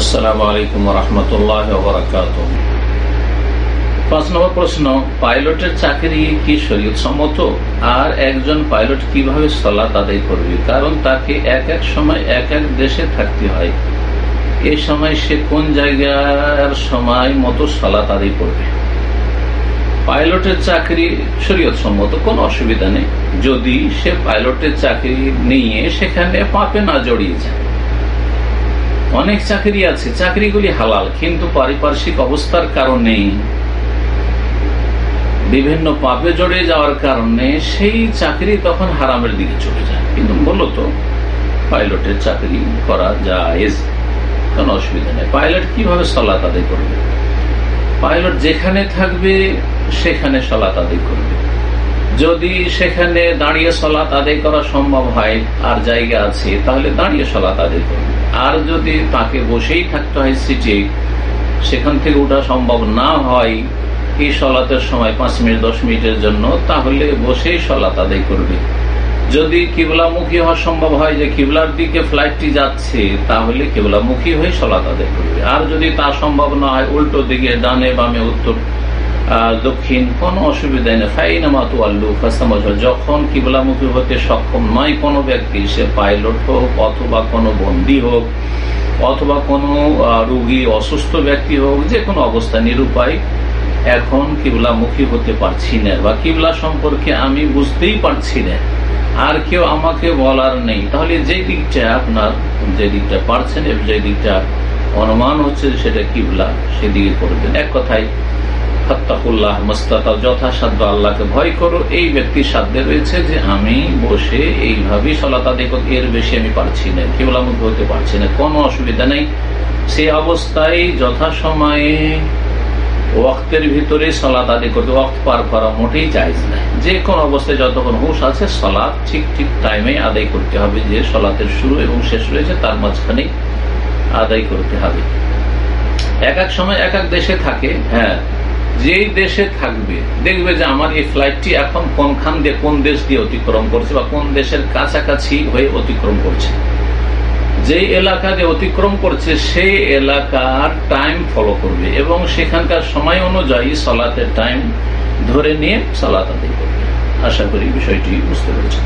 আসসালামু আলাইকুম রহমতুল্লাহ পাঁচ নম্বর প্রশ্ন, পাইলটের চাকরি কি সম্মত? আর একজন পাইলট কীভাবে সলাত আদায় করবে? কারণ তাকে এক এক সময় এক এক দেশে থাকতে হয়। এই সময় সে কোন জায়গার সময় মতো সলাত আদায় করবে? পাইলটের চাকরি শরীয়ত সম্মত, কোনো অসুবিধা নেই। যদি সে পাইলটের চাকরি নিয়ে সেখানে পাপে না জড়িয়ে যায় অনেক চাকরি আছে, চাকরিগুলি হালাল, কিন্তু পারিপার্শ্বিক অবস্থার কারণে, বিভিন্ন পাপে জড়ে যাওয়ার কারণে সেই চাকরি তখন হারামের দিকে চলে যায়। কিন্তু মূলত পাইলটের চাকরি করা যায় কোনো অসুবিধা নেই। পাইলট কীভাবে সলাত আদায় করবে? পাইলট যেখানে থাকবে, সেখানে সলাত আদায় করবে। যদি সেখানে দাঁড়িয়ে সলাত আদায় করা সম্ভব হয়, আর জায়গা আছে, তাহলে দাঁড়িয়ে সলাত আদায় করবে আর যদি তাকে বসেই থাকতে হয় সিটে, সেখান থেকে ওঠা সম্ভব না হয় এই সলাতের সময় পাঁচ মিনিট, দশ মিনিটের জন্য, তাহলে বসেই সলাত আদায় করবে। যদি কিবলামুখী হওয়া সম্ভব হয় যে কিবলার দিকে ফ্লাইটটি যাচ্ছে, তাহলে কিবলামুখী হয়ে সলাত আদায় করবে। আর যদি তা সম্ভব না হয়, উল্টো দিকে ডানে বামে উত্তর দক্ষিণ কোনো অসুবিধা নেই। ফাইনামাতু আল্লু ফাসামাজ যখন কিবলামুখী হতে সক্ষম নয় কোনো ব্যক্তি, সে পাইলট হোক অথবা কোনো বন্দী হোক, অথবা কোনো রুগী, অসুস্থ ব্যক্তি হোক, যে কোনো অবস্থা নিরুপায়, এখন কিবলামুখী হতে পারছি না। বা কিবলা সম্পর্কে আমি বুঝতেই পারছি না। আর কেউ আমাকে বলার নেই। তাহলে যে দিকটা আপনার, যে দিকটা পারছেন যে দিকটা অনুমান হচ্ছে সেটা কিবলা, সেদিকে করবেন। এক কথায় হত্তাকুল্লাহ মোস্তাতা যথাসাধ্য আল্লাহকে ভয় করো। এই ব্যক্তির সাধ্যে রয়েছে যে আমি বসে এইভাবেই সলাতা দেখো এর বেশি আমি পারছি না, কেবলামুখ হতে পারছি না, কোনো অসুবিধা নেই। সে অবস্থায় যথাসময়ে ওয়াক্তের ভিতরে সলাদ আদি করতে, ওয়াক্ত পার করা মোটেই চাইজ নাই যে কোন অবস্থায় যতক্ষণ হুশ আছে সলাদ ঠিক ঠিক টাইমে আদায় করতে হবে যে সলাতের শুরু এবং শেষ রয়েছে, তার মাঝখানে আদায় করতে হবে। এক এক সময় এক এক দেশে থাকে হ্যাঁ যেই দেশে থাকবে, দেখবে যে আমার এই ফ্লাইটটি এখন কোনখান দিয়ে কোন দেশ দিয়ে অতিক্রম করছে বা কোন দেশের কাছাকাছি হয়ে অতিক্রম করছে। যে এলাকা যে অতিক্রম করছে, সেই এলাকার টাইম ফলো করবে এবং সেখানকার সময় অনুযায়ী সলাতের টাইম ধরে নিয়ে সলাত করবে। আশা করি বিষয়টি বুঝতে পেরেছেন।